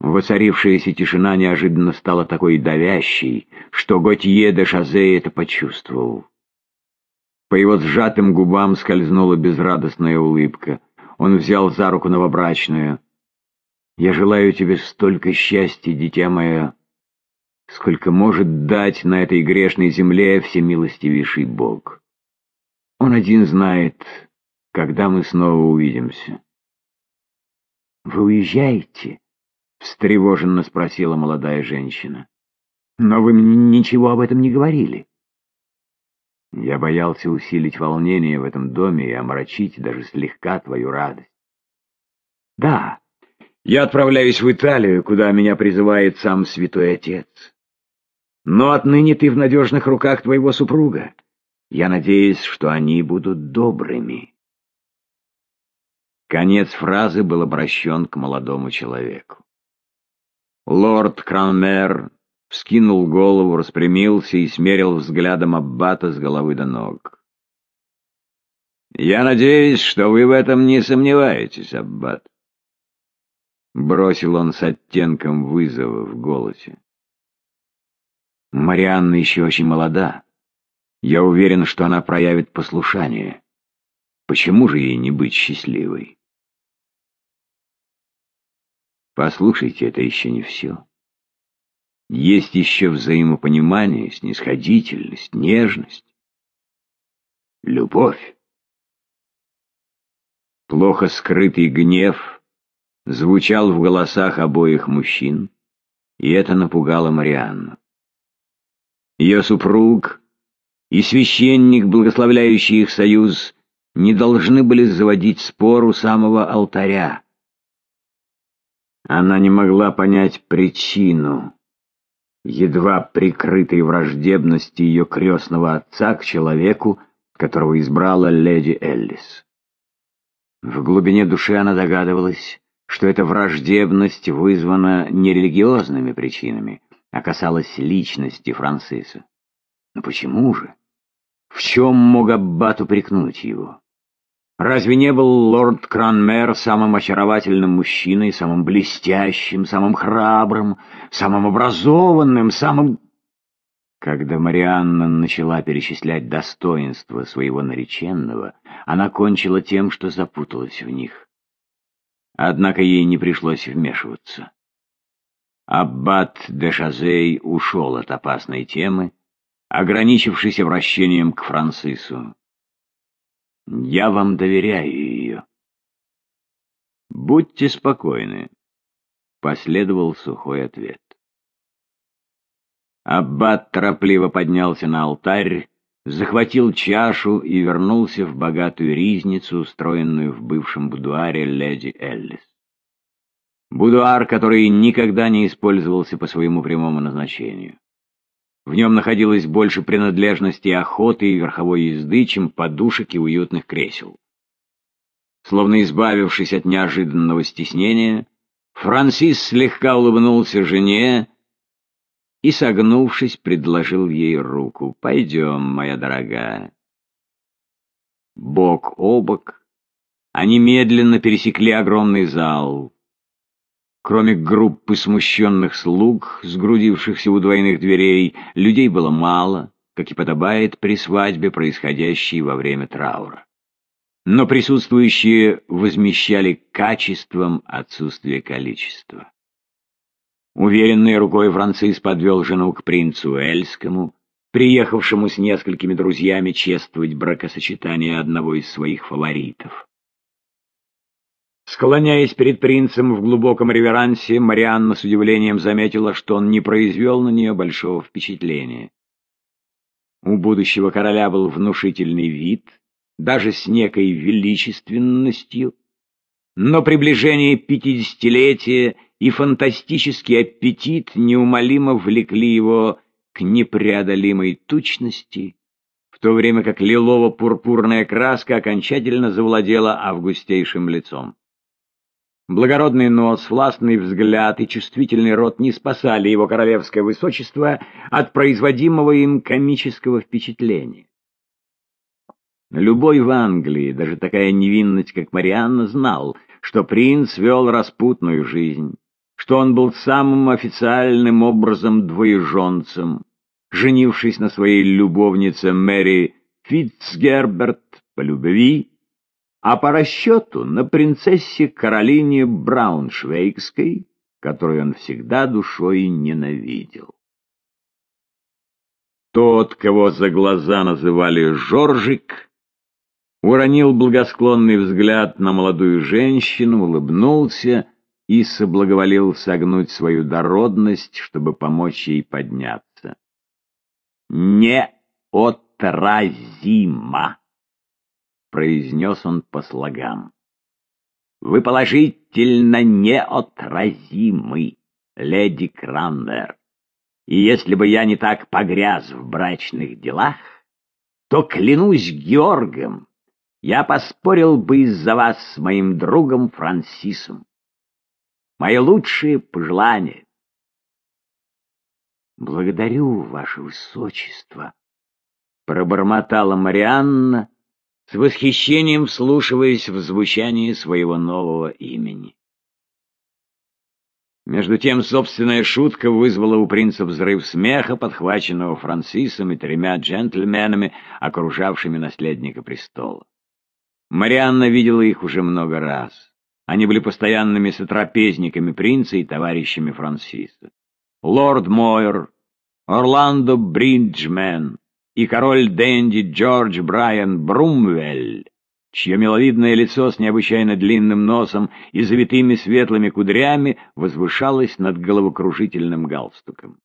Воцарившаяся тишина неожиданно стала такой давящей, что Готье де Шазе это почувствовал. По его сжатым губам скользнула безрадостная улыбка. Он взял за руку новобрачную. «Я желаю тебе столько счастья, дитя мое, сколько может дать на этой грешной земле всемилостивейший Бог. Он один знает, когда мы снова увидимся». «Вы уезжаете?» — встревоженно спросила молодая женщина. «Но вы мне ничего об этом не говорили». Я боялся усилить волнение в этом доме и омрачить даже слегка твою радость. Да, я отправляюсь в Италию, куда меня призывает сам Святой Отец. Но отныне ты в надежных руках твоего супруга. Я надеюсь, что они будут добрыми. Конец фразы был обращен к молодому человеку. Лорд Кранмер вскинул голову, распрямился и смерил взглядом Аббата с головы до ног. «Я надеюсь, что вы в этом не сомневаетесь, Аббат», — бросил он с оттенком вызова в голосе. «Марианна еще очень молода. Я уверен, что она проявит послушание. Почему же ей не быть счастливой?» «Послушайте, это еще не все». Есть еще взаимопонимание, снисходительность, нежность, любовь. Плохо скрытый гнев звучал в голосах обоих мужчин, и это напугало Марианну. Ее супруг и священник, благословляющий их союз, не должны были заводить спор у самого алтаря. Она не могла понять причину едва прикрытой враждебности ее крестного отца к человеку, которого избрала леди Эллис. В глубине души она догадывалась, что эта враждебность вызвана не религиозными причинами, а касалась личности Франциса. Но почему же? В чем мог Аббат упрекнуть его? Разве не был лорд Кранмер самым очаровательным мужчиной, самым блестящим, самым храбрым, самым образованным, самым... Когда Марианна начала перечислять достоинства своего нареченного, она кончила тем, что запуталась в них. Однако ей не пришлось вмешиваться. Аббат де Шазей ушел от опасной темы, ограничившись обращением к Францису. Я вам доверяю ее. Будьте спокойны, последовал сухой ответ. Аббат торопливо поднялся на алтарь, захватил чашу и вернулся в богатую ризницу, устроенную в бывшем будуаре леди Эллис. Будуар, который никогда не использовался по своему прямому назначению. В нем находилось больше принадлежностей охоты и верховой езды, чем подушек и уютных кресел. Словно избавившись от неожиданного стеснения, Франсис слегка улыбнулся жене и, согнувшись, предложил ей руку. «Пойдем, моя дорогая». Бок о бок они медленно пересекли огромный зал. Кроме группы смущенных слуг, сгрудившихся у двойных дверей, людей было мало, как и подобает при свадьбе, происходящей во время траура. Но присутствующие возмещали качеством отсутствие количества. Уверенной рукой Францис подвел жену к принцу Эльскому, приехавшему с несколькими друзьями чествовать бракосочетание одного из своих фаворитов. Склоняясь перед принцем в глубоком реверансе, Марианна с удивлением заметила, что он не произвел на нее большого впечатления. У будущего короля был внушительный вид, даже с некой величественностью, но приближение пятидесятилетия и фантастический аппетит неумолимо влекли его к непреодолимой тучности, в то время как лилово-пурпурная краска окончательно завладела августейшим лицом. Благородный нос, властный взгляд и чувствительный рот не спасали его королевское высочество от производимого им комического впечатления. Любой в Англии, даже такая невинность, как Марианна, знал, что принц вел распутную жизнь, что он был самым официальным образом двоеженцем, женившись на своей любовнице Мэри Фитцгерберт по любви, а по расчету на принцессе Каролине Брауншвейгской, которую он всегда душой ненавидел. Тот, кого за глаза называли Жоржик, уронил благосклонный взгляд на молодую женщину, улыбнулся и соблаговолил согнуть свою дородность, чтобы помочь ей подняться. «Неотразимо!» — произнес он по слогам. «Вы положительно неотразимы, леди Кранвер, и если бы я не так погряз в брачных делах, то, клянусь Георгом, я поспорил бы из-за вас с моим другом Франсисом. Мои лучшие пожелания. Благодарю, ваше высочество, пробормотала Марианна, с восхищением вслушиваясь в звучание своего нового имени. Между тем собственная шутка вызвала у принца взрыв смеха, подхваченного Франсисом и тремя джентльменами, окружавшими наследника престола. Марианна видела их уже много раз. Они были постоянными сотрапезниками принца и товарищами Франсиса. Лорд Мойер, Орландо Бриджмен и король Дэнди Джордж Брайан Брумвель, чье миловидное лицо с необычайно длинным носом и завитыми светлыми кудрями возвышалось над головокружительным галстуком.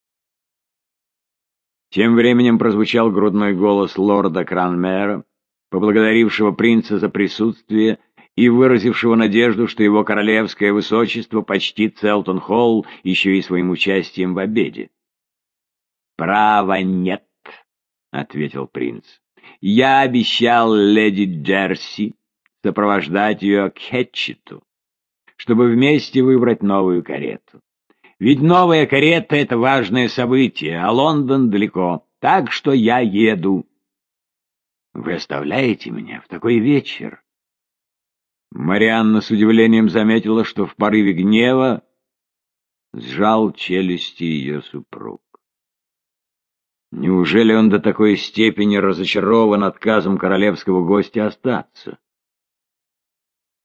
Тем временем прозвучал грудной голос лорда Кранмера, поблагодарившего принца за присутствие и выразившего надежду, что его королевское высочество почтит Целтон-Холл еще и своим участием в обеде. «Права нет», — ответил принц. «Я обещал леди Джерси сопровождать ее к Хетчету, чтобы вместе выбрать новую карету. Ведь новая карета — это важное событие, а Лондон далеко, так что я еду». Вы оставляете меня в такой вечер? Марианна с удивлением заметила, что в порыве гнева сжал челюсти ее супруг. Неужели он до такой степени разочарован отказом королевского гостя остаться?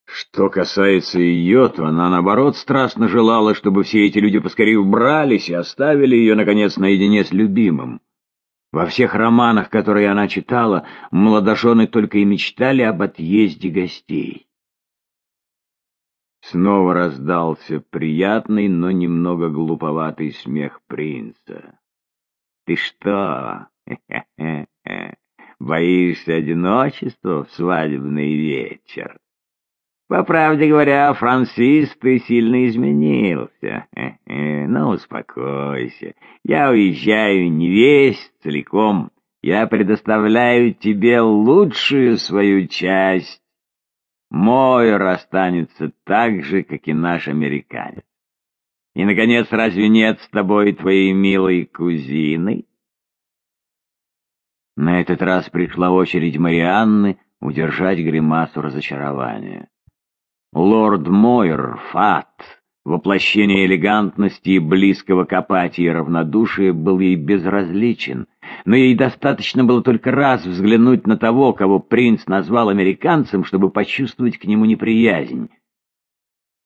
Что касается ее, то она, наоборот, страстно желала, чтобы все эти люди поскорее убрались и оставили ее, наконец, наедине с любимым. Во всех романах, которые она читала, молодожены только и мечтали об отъезде гостей. Снова раздался приятный, но немного глуповатый смех принца. «Ты что, боишься одиночества в свадебный вечер?» По правде говоря, Франсис, ты сильно изменился. Ну, успокойся. Я уезжаю не весь целиком. Я предоставляю тебе лучшую свою часть. Мой останется так же, как и наш американец. И, наконец, разве нет с тобой твоей милой кузины? На этот раз пришла очередь Марианны удержать гримасу разочарования. Лорд Мойер, Фат, воплощение элегантности и близкого к апатии равнодушия, был ей безразличен, но ей достаточно было только раз взглянуть на того, кого принц назвал американцем, чтобы почувствовать к нему неприязнь.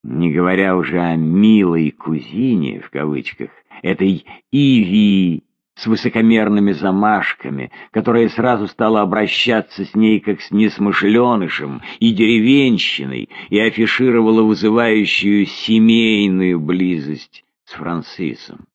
Не говоря уже о «милой кузине», в кавычках, этой Иви с высокомерными замашками, которая сразу стала обращаться с ней как с несмышленышем и деревенщиной и афишировала вызывающую семейную близость с Францисом.